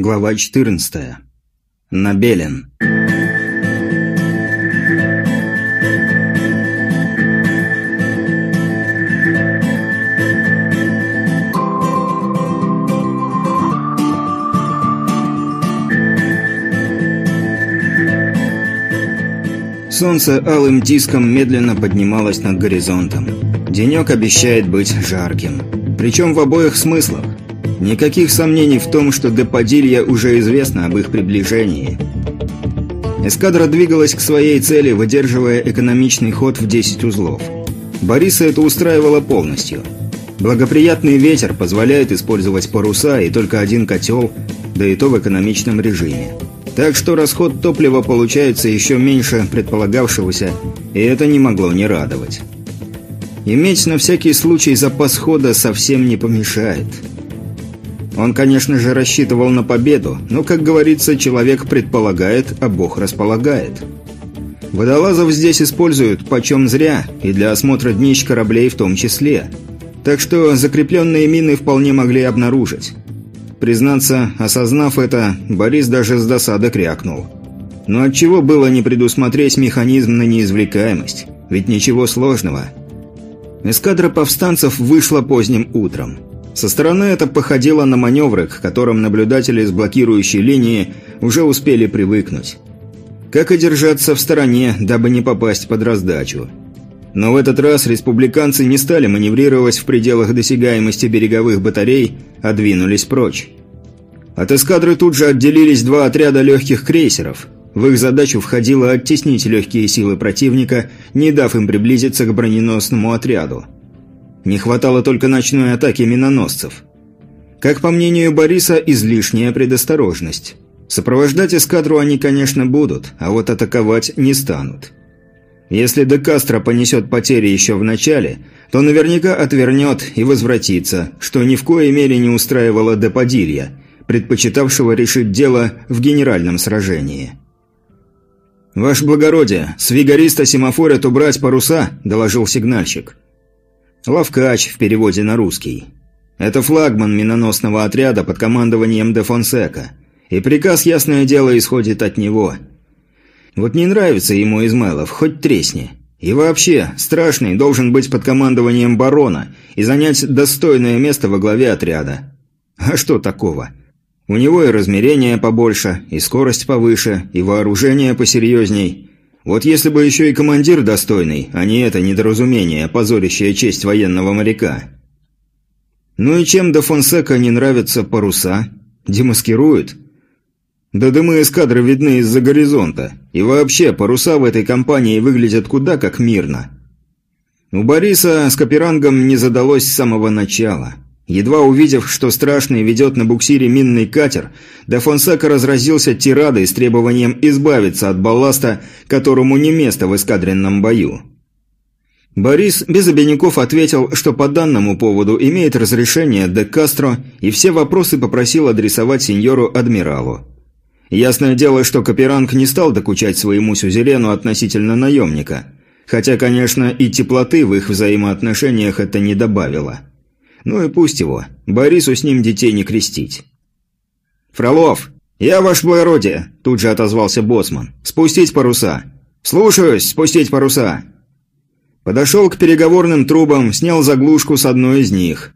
Глава 14. Набелен. Солнце алым диском медленно поднималось над горизонтом. Денек обещает быть жарким. Причем в обоих смыслах. Никаких сомнений в том, что до Падилья уже известно об их приближении. Эскадра двигалась к своей цели, выдерживая экономичный ход в 10 узлов. Бориса это устраивало полностью. Благоприятный ветер позволяет использовать паруса и только один котел, да и то в экономичном режиме. Так что расход топлива получается еще меньше предполагавшегося, и это не могло не радовать. Иметь на всякий случай запас хода совсем не помешает – он, конечно же, рассчитывал на победу, но, как говорится, человек предполагает, а Бог располагает. Водолазов здесь используют почем зря, и для осмотра днищ кораблей в том числе. Так что закрепленные мины вполне могли обнаружить. Признаться, осознав это, Борис даже с досады крякнул. Но отчего было не предусмотреть механизм на неизвлекаемость? Ведь ничего сложного. Эскадра повстанцев вышла поздним утром. Со стороны это походило на маневры, к которым наблюдатели с блокирующей линии уже успели привыкнуть. Как и держаться в стороне, дабы не попасть под раздачу. Но в этот раз республиканцы не стали маневрировать в пределах досягаемости береговых батарей, а двинулись прочь. От эскадры тут же отделились два отряда легких крейсеров. В их задачу входило оттеснить легкие силы противника, не дав им приблизиться к броненосному отряду. Не хватало только ночной атаки миноносцев. Как по мнению Бориса, излишняя предосторожность. Сопровождать эскадру они, конечно, будут, а вот атаковать не станут. Если де Кастро понесет потери еще в начале, то наверняка отвернет и возвратится, что ни в коей мере не устраивало де Падилья, предпочитавшего решить дело в генеральном сражении. «Ваше благородие, с вигариста семафорят убрать паруса», – доложил сигнальщик. Лавкач в переводе на русский. Это флагман миноносного отряда под командованием де Фонсека. И приказ, ясное дело, исходит от него. Вот не нравится ему Измайлов, хоть тресни. И вообще, Страшный должен быть под командованием барона и занять достойное место во главе отряда. А что такого? У него и размерение побольше, и скорость повыше, и вооружение посерьезней – вот если бы еще и командир достойный, а не это недоразумение, позорящее честь военного моряка. Ну и чем до Фонсека не нравятся паруса? Демаскируют? Да дымы эскадры видны из-за горизонта. И вообще, паруса в этой компании выглядят куда как мирно. У Бориса с Каперангом не задалось с самого начала. Едва увидев, что Страшный ведет на буксире минный катер, де Фонсека разразился тирадой с требованием избавиться от балласта, которому не место в эскадренном бою. Борис без обиняков ответил, что по данному поводу имеет разрешение де Кастро и все вопросы попросил адресовать сеньору-адмиралу. Ясное дело, что Каперанг не стал докучать своему сюзерену относительно наемника, хотя, конечно, и теплоты в их взаимоотношениях это не добавило. Ну и пусть его. Борису с ним детей не крестить. «Фролов! Я ваш благородие!» – тут же отозвался Босман. «Спустить паруса!» «Слушаюсь! Спустить паруса!» Подошел к переговорным трубам, снял заглушку с одной из них.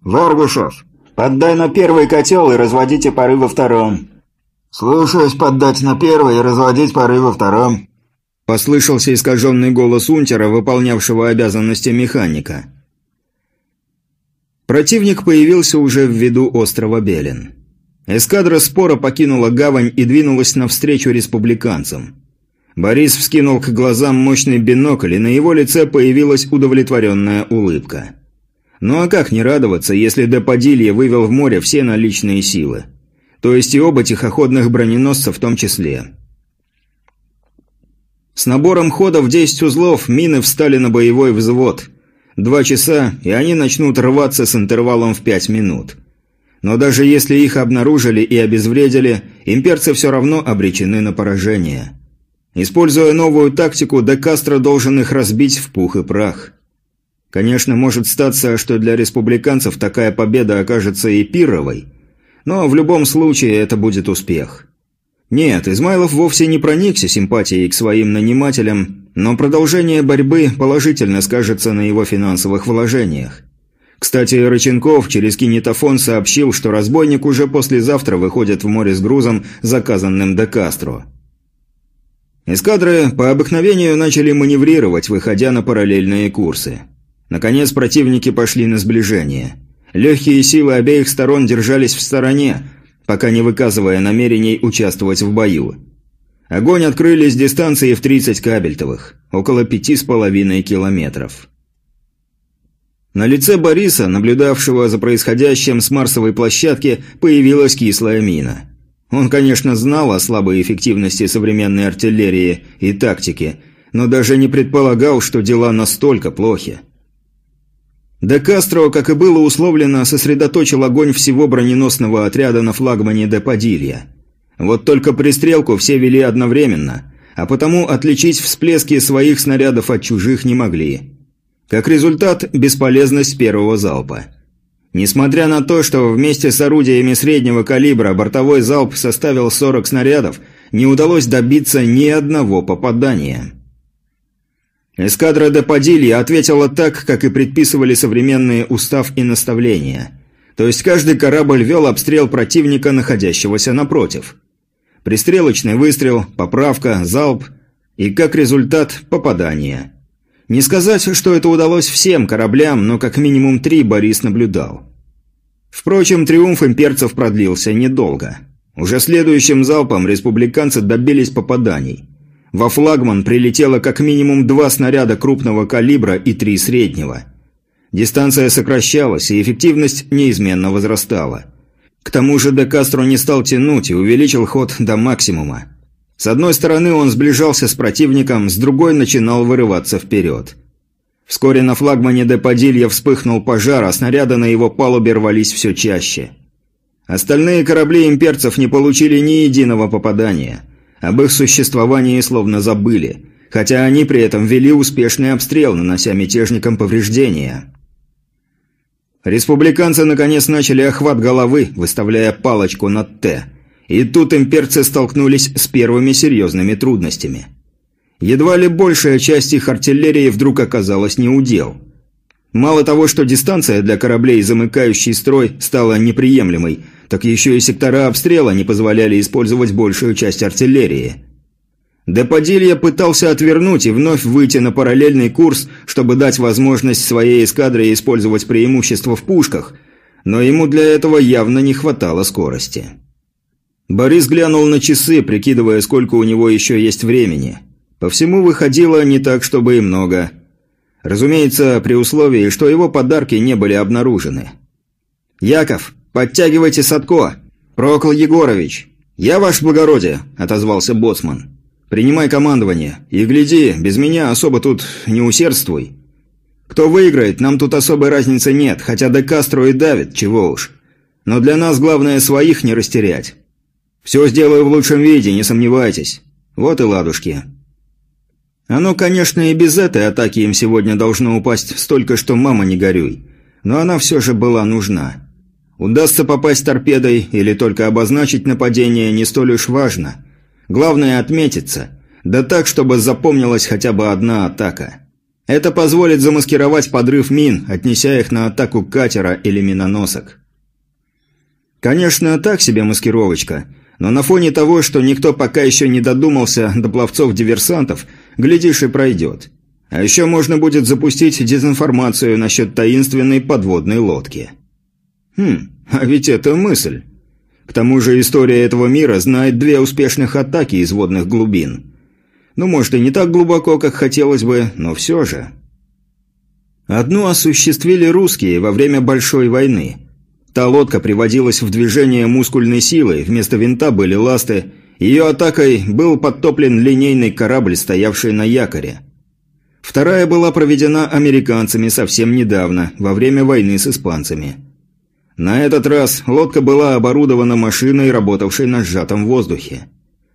«Варгушев, поддай на первый котел и разводите пары во втором». «Слушаюсь поддать на первый и разводить пары во втором», – послышался искаженный голос унтера, выполнявшего обязанности механика. Противник появился уже в виду острова Белен. Эскадра спора покинула гавань и двинулась навстречу республиканцам. Борис вскинул к глазам мощный бинокль, и на его лице появилась удовлетворенная улыбка. Ну а как не радоваться, если до Падилья вывел в море все наличные силы? То есть и оба тихоходных броненосца в том числе. С набором хода в 10 узлов мины встали на боевой взвод – Два часа, и они начнут рваться с интервалом в пять минут. Но даже если их обнаружили и обезвредили, имперцы все равно обречены на поражение. Используя новую тактику, Де Кастро должен их разбить в пух и прах. Конечно, может статься, что для республиканцев такая победа окажется и пировой, Но в любом случае это будет успех. Нет, Измайлов вовсе не проникся симпатией к своим нанимателям, но продолжение борьбы положительно скажется на его финансовых вложениях. Кстати, Рыченков через кинетофон сообщил, что разбойник уже послезавтра выходит в море с грузом, заказанным до Кастро. Эскадры по обыкновению начали маневрировать, выходя на параллельные курсы. Наконец противники пошли на сближение. Легкие силы обеих сторон держались в стороне, пока не выказывая намерений участвовать в бою. Огонь открыли с дистанции в 30 кабельтовых, около пяти с половиной километров. На лице Бориса, наблюдавшего за происходящим с Марсовой площадки, появилась кислая мина. Он, конечно, знал о слабой эффективности современной артиллерии и тактики, но даже не предполагал, что дела настолько плохи. Де Кастро, как и было условлено, сосредоточил огонь всего броненосного отряда на флагмане де Падилья. Вот только пристрелку все вели одновременно, а потому отличить всплески своих снарядов от чужих не могли. Как результат – бесполезность первого залпа. Несмотря на то, что вместе с орудиями среднего калибра бортовой залп составил 40 снарядов, не удалось добиться ни одного попадания. Эскадра де Падилья ответила так, как и предписывали современные устав и наставления. То есть каждый корабль вел обстрел противника, находящегося напротив. Пристрелочный выстрел, поправка, залп и, как результат, попадание. Не сказать, что это удалось всем кораблям, но как минимум три Борис наблюдал. Впрочем, триумф имперцев продлился недолго. Уже следующим залпом республиканцы добились попаданий – во флагман прилетело как минимум два снаряда крупного калибра и три среднего. Дистанция сокращалась, и эффективность неизменно возрастала. К тому же Де Кастро не стал тянуть и увеличил ход до максимума. С одной стороны он сближался с противником, с другой начинал вырываться вперед. Вскоре на флагмане Де Падилья вспыхнул пожар, а снаряды на его палубе рвались все чаще. Остальные корабли имперцев не получили ни единого попадания – об их существовании словно забыли, хотя они при этом вели успешный обстрел, нанося мятежникам повреждения. Республиканцы наконец начали охват головы, выставляя палочку над «Т». И тут имперцы столкнулись с первыми серьезными трудностями. Едва ли большая часть их артиллерии вдруг оказалась неудел. Мало того, что дистанция для кораблей, замыкающий строй, стала неприемлемой – так еще и сектора обстрела не позволяли использовать большую часть артиллерии. Депадилья пытался отвернуть и вновь выйти на параллельный курс, чтобы дать возможность своей эскадре использовать преимущество в пушках, но ему для этого явно не хватало скорости. Борис глянул на часы, прикидывая, сколько у него еще есть времени. По всему выходило не так, чтобы и много. Разумеется, при условии, что его подарки не были обнаружены. «Яков, «Подтягивайте Садко! Прокол Егорович!» «Я, ваше благородие!» – отозвался боцман. «Принимай командование. И гляди, без меня особо тут не усердствуй. Кто выиграет, нам тут особой разницы нет, хотя Де Кастро и давит, чего уж. Но для нас главное своих не растерять. Все сделаю в лучшем виде, не сомневайтесь. Вот и ладушки». Оно, конечно, и без этой атаки им сегодня должно упасть столько, что мама не горюй. Но она все же была нужна. Удастся попасть торпедой или только обозначить нападение не столь уж важно. Главное отметиться, да так, чтобы запомнилась хотя бы одна атака. Это позволит замаскировать подрыв мин, отнеся их на атаку катера или миноносок. Конечно, так себе маскировочка, но на фоне того, что никто пока еще не додумался до пловцов-диверсантов, глядишь и пройдет. А еще можно будет запустить дезинформацию насчет таинственной подводной лодки. Хм, а ведь это мысль. К тому же история этого мира знает две успешных атаки из водных глубин. Ну, может, и не так глубоко, как хотелось бы, но все же. Одну осуществили русские во время Большой войны. Та лодка приводилась в движение мускульной силой, вместо винта были ласты, ее атакой был подтоплен линейный корабль, стоявший на якоре. Вторая была проведена американцами совсем недавно, во время войны с испанцами. На этот раз лодка была оборудована машиной, работавшей на сжатом воздухе.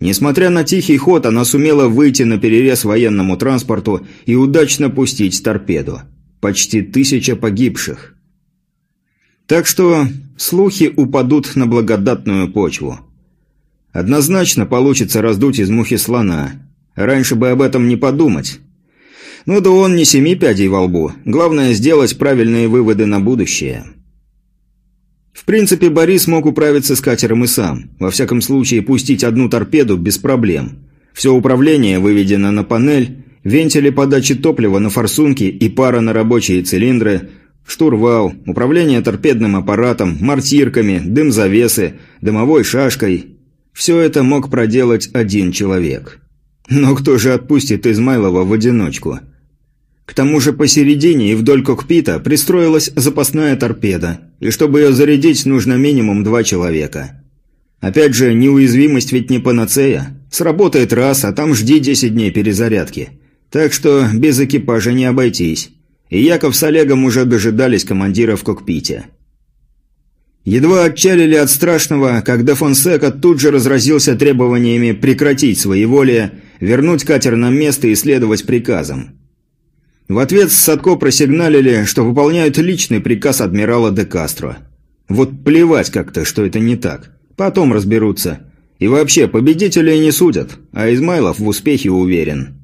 Несмотря на тихий ход, она сумела выйти на перерез военному транспорту и удачно пустить торпеду. Почти тысяча погибших. Так что слухи упадут на благодатную почву. Однозначно получится раздуть из мухи слона. Раньше бы об этом не подумать. Ну да он не семи пядей во лбу. Главное сделать правильные выводы на будущее. В принципе, Борис мог управиться с катером и сам. Во всяком случае, пустить одну торпеду без проблем. Все управление выведено на панель, вентили подачи топлива на форсунки и пара на рабочие цилиндры, штурвал, управление торпедным аппаратом, мортирками, дым-завесы, дымовой шашкой. Все это мог проделать один человек. Но кто же отпустит Измайлова в одиночку? К тому же посередине и вдоль кокпита пристроилась запасная торпеда, и чтобы ее зарядить, нужно минимум два человека. Опять же, неуязвимость ведь не панацея. Сработает раз, а там жди 10 дней перезарядки. Так что без экипажа не обойтись. И Яков с Олегом уже дожидались командира в кокпите. Едва отчалили от страшного, когда Фонсека тут же разразился требованиями прекратить своеволие, вернуть катер на место и следовать приказам. В ответ Садко просигналили, что выполняют личный приказ адмирала де Кастро. Вот плевать как-то, что это не так. Потом разберутся. И вообще, победителей не судят, а Измайлов в успехе уверен.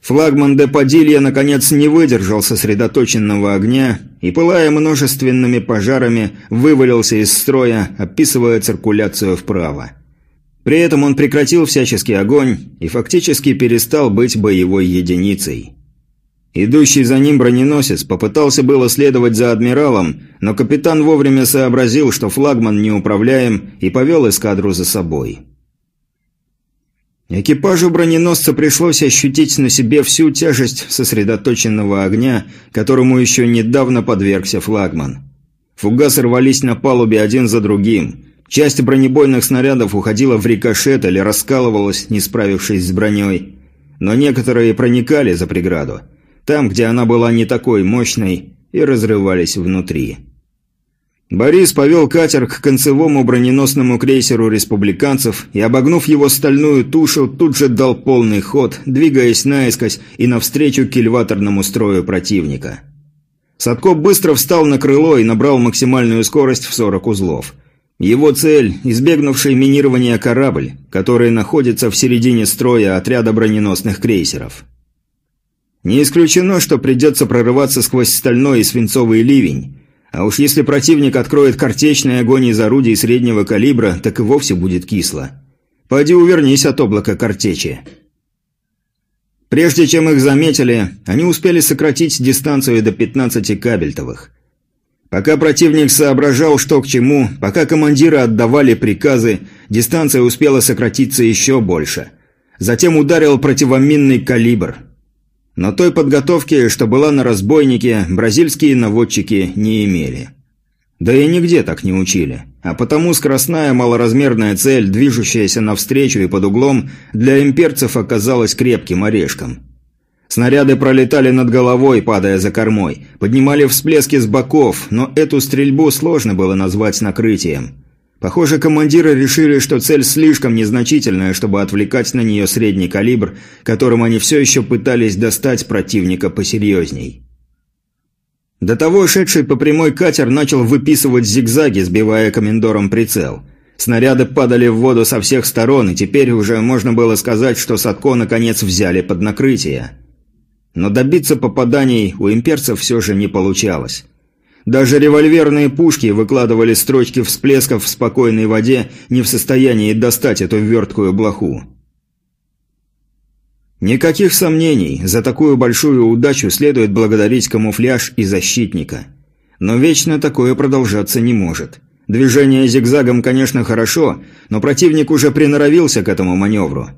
Флагман де Падилья наконец не выдержал сосредоточенного огня и, пылая множественными пожарами, вывалился из строя, описывая циркуляцию вправо. При этом он прекратил всяческий огонь и фактически перестал быть боевой единицей. Идущий за ним броненосец попытался было следовать за адмиралом, но капитан вовремя сообразил, что флагман неуправляем, и повел эскадру за собой. Экипажу броненосца пришлось ощутить на себе всю тяжесть сосредоточенного огня, которому еще недавно подвергся флагман. Фугасы рвались на палубе один за другим. Часть бронебойных снарядов уходила в рикошет или раскалывалась, не справившись с броней. Но некоторые проникали за преграду – там, где она была не такой мощной, и разрывались внутри. Борис повел катер к концевому броненосному крейсеру республиканцев и, обогнув его стальную тушу, тут же дал полный ход, двигаясь наискось и навстречу кильваторному строю противника. Садко быстро встал на крыло и набрал максимальную скорость в 40 узлов. Его цель – избегнувший минирования корабль, который находится в середине строя отряда броненосных крейсеров. Не исключено, что придется прорываться сквозь стальной и свинцовый ливень. А уж если противник откроет картечный огонь из орудий среднего калибра, так и вовсе будет кисло. Пойди увернись от облака картечи. Прежде чем их заметили, они успели сократить дистанцию до 15 кабельтовых. Пока противник соображал, что к чему, пока командиры отдавали приказы, дистанция успела сократиться еще больше. Затем ударил противоминный калибр – но той подготовки, что была на разбойнике, бразильские наводчики не имели. Да и нигде так не учили. А потому скоростная малоразмерная цель, движущаяся навстречу и под углом, для имперцев оказалась крепким орешком. Снаряды пролетали над головой, падая за кормой, поднимали всплески с боков, но эту стрельбу сложно было назвать накрытием. Похоже, командиры решили, что цель слишком незначительная, чтобы отвлекать на нее средний калибр, которым они все еще пытались достать противника посерьезней. До того шедший по прямой катер начал выписывать зигзаги, сбивая комендором прицел. Снаряды падали в воду со всех сторон, и теперь уже можно было сказать, что Садко наконец взяли под накрытие. Но добиться попаданий у имперцев все же не получалось. Даже револьверные пушки выкладывали строчки всплесков в спокойной воде, не в состоянии достать эту верткую блоху. Никаких сомнений, за такую большую удачу следует благодарить камуфляж и защитника. Но вечно такое продолжаться не может. Движение зигзагом, конечно, хорошо, но противник уже приноровился к этому маневру.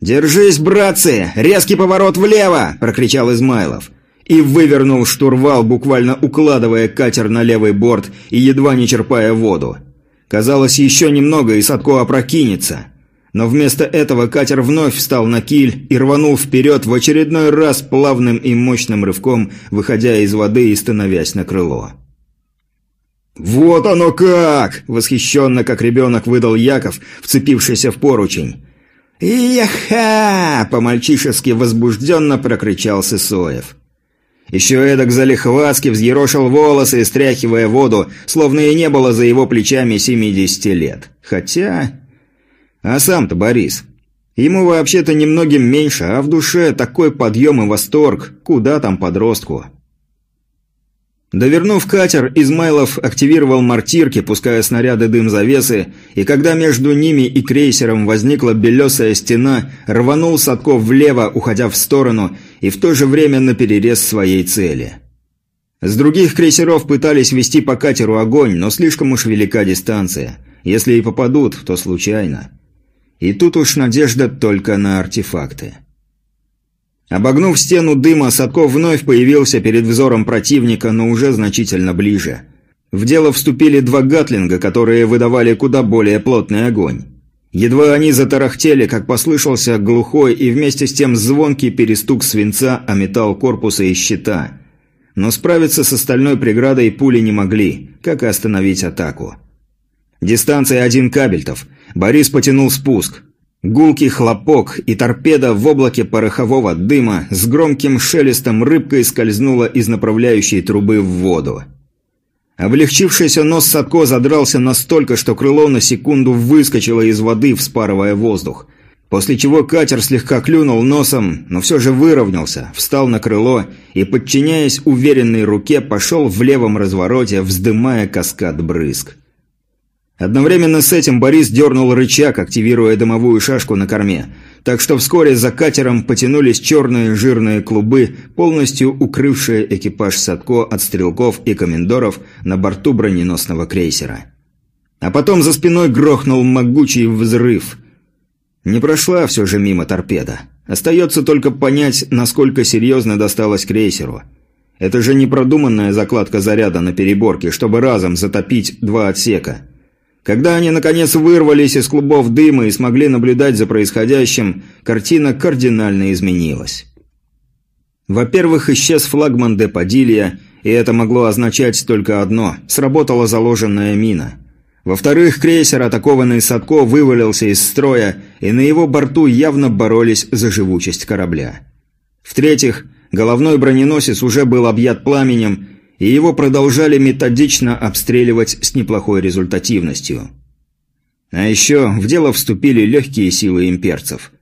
«Держись, братцы! Резкий поворот влево!» – прокричал Измайлов и вывернул штурвал, буквально укладывая катер на левый борт и едва не черпая воду. Казалось, еще немного и Садко опрокинется. Но вместо этого катер вновь встал на киль и рванул вперед в очередной раз плавным и мощным рывком, выходя из воды и становясь на крыло. «Вот оно как!» – восхищенно, как ребенок, выдал Яков, вцепившийся в поручень. «Яха!» – по-мальчишески возбужденно прокричал Сысоев. Еще эдак залихватски взъерошил волосы, стряхивая воду, словно и не было за его плечами 70 лет. Хотя... А сам-то Борис. Ему вообще-то немногим меньше, а в душе такой подъем и восторг. Куда там подростку? Довернув катер, Измайлов активировал мортирки, пуская снаряды дым-завесы, и когда между ними и крейсером возникла белесая стена, рванул Садков влево, уходя в сторону, и в то же время наперерез своей цели. С других крейсеров пытались вести по катеру огонь, но слишком уж велика дистанция. Если и попадут, то случайно. И тут уж надежда только на артефакты. Обогнув стену дыма, Садков вновь появился перед взором противника, но уже значительно ближе. В дело вступили два гатлинга, которые выдавали куда более плотный огонь. Едва они затарахтели, как послышался глухой и вместе с тем звонкий перестук свинца о металл корпуса и щита. Но справиться с остальной преградой пули не могли, как и остановить атаку. Дистанция один кабельтов. Борис потянул спуск. Гулкий хлопок, и торпеда в облаке порохового дыма с громким шелестом рыбкой скользнула из направляющей трубы в воду. Облегчившийся нос Садко задрался настолько, что крыло на секунду выскочило из воды, вспарывая воздух. После чего катер слегка клюнул носом, но все же выровнялся, встал на крыло и, подчиняясь уверенной руке, пошел в левом развороте, вздымая каскад брызг. Одновременно с этим Борис дернул рычаг, активируя дымовую шашку на корме, так что вскоре за катером потянулись черные жирные клубы, полностью укрывшие экипаж Садко от стрелков и комендоров на борту броненосного крейсера. А потом за спиной грохнул могучий взрыв. Не прошла все же мимо торпеда. Остается только понять, насколько серьезно досталось крейсеру. Это же не продуманная закладка заряда на переборке, чтобы разом затопить два отсека – когда они, наконец, вырвались из клубов дыма и смогли наблюдать за происходящим, картина кардинально изменилась. Во-первых, исчез флагман де Падилья, и это могло означать только одно – сработала заложенная мина. Во-вторых, крейсер, атакованный Садко, вывалился из строя, и на его борту явно боролись за живучесть корабля. В-третьих, головной броненосец уже был объят пламенем, и его продолжали методично обстреливать с неплохой результативностью. А еще в дело вступили легкие силы имперцев.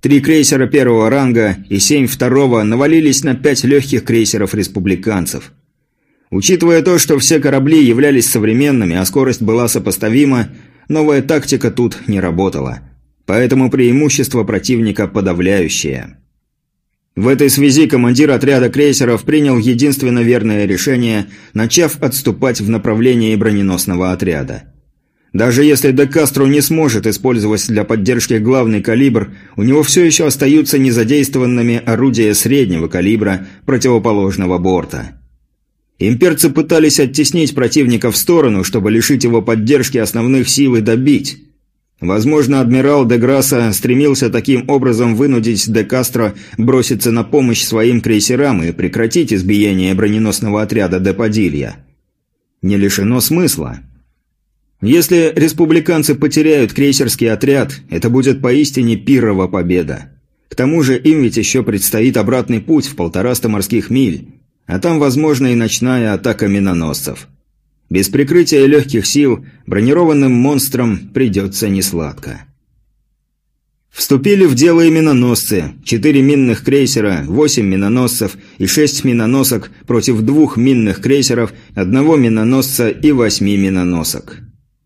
Три крейсера первого ранга и семь второго навалились на пять легких крейсеров республиканцев. Учитывая то, что все корабли являлись современными, а скорость была сопоставима, новая тактика тут не работала. Поэтому преимущество противника подавляющее. В этой связи командир отряда крейсеров принял единственно верное решение, начав отступать в направлении броненосного отряда. Даже если Де Кастро не сможет использовать для поддержки главный калибр, у него все еще остаются незадействованными орудия среднего калибра противоположного борта. Имперцы пытались оттеснить противника в сторону, чтобы лишить его поддержки основных сил и добить. Возможно, адмирал де Грасса стремился таким образом вынудить де Кастро броситься на помощь своим крейсерам и прекратить избиение броненосного отряда де Падилья. Не лишено смысла. Если республиканцы потеряют крейсерский отряд, это будет поистине пирова победа. К тому же им ведь еще предстоит обратный путь в полтораста морских миль, а там, возможно, и ночная атака миноносцев. Без прикрытия легких сил бронированным монстрам придется несладко. Вступили в дело и миноносцы. Четыре минных крейсера, восемь миноносцев и шесть миноносок против двух минных крейсеров, одного миноносца и восьми миноносок.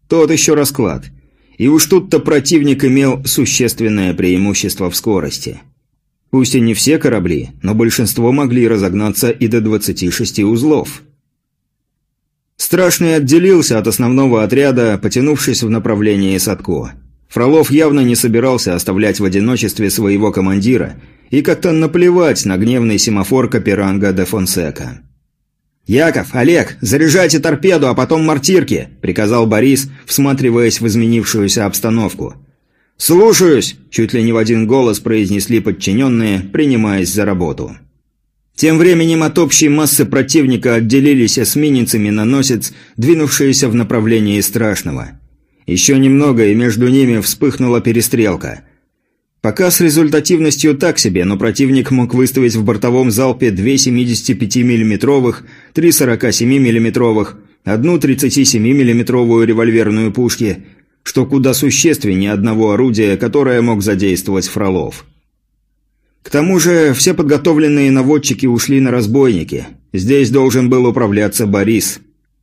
Тот еще расклад. И уж тут-то противник имел существенное преимущество в скорости. Пусть и не все корабли, но большинство могли разогнаться и до 26 узлов. Страшный отделился от основного отряда, потянувшись в направлении Садко. Фролов явно не собирался оставлять в одиночестве своего командира и как-то наплевать на гневный семафор Каперанга де Фонсека. «Яков, Олег, заряжайте торпеду, а потом мортирки!» – приказал Борис, всматриваясь в изменившуюся обстановку. «Слушаюсь!» – чуть ли не в один голос произнесли подчиненные, принимаясь за работу. Тем временем от общей массы противника отделились эсминец и миноносец, двинувшиеся в направлении страшного. Еще немного, и между ними вспыхнула перестрелка. Пока с результативностью так себе, но противник мог выставить в бортовом залпе две 75 миллиметровых, три 47 миллиметровых, одну 37 миллиметровую револьверную пушки, что куда существеннее одного орудия, которое мог задействовать Фролов. К тому же все подготовленные наводчики ушли на разбойники. Здесь должен был управляться Борис.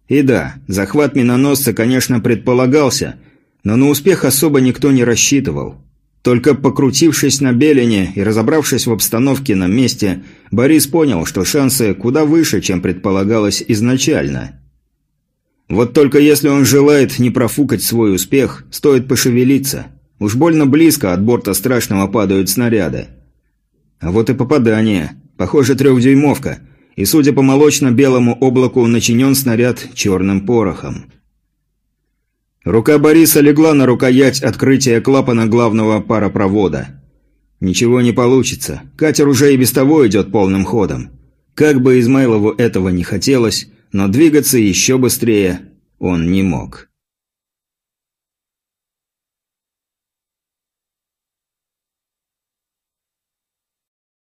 И да, захват миноносца, конечно, предполагался, но на успех особо никто не рассчитывал. Только покрутившись на белине и разобравшись в обстановке на месте, Борис понял, что шансы куда выше, чем предполагалось изначально. Вот только если он желает не профукать свой успех, стоит пошевелиться. Уж больно близко от борта страшного падают снаряды. А вот и попадание. Похоже, трехдюймовка. И, судя по молочно-белому облаку, начинен снаряд черным порохом. Рука Бориса легла на рукоять открытия клапана главного паропровода. Ничего не получится. Катер уже и без того идет полным ходом. Как бы Измайлову этого не хотелось, но двигаться еще быстрее он не мог.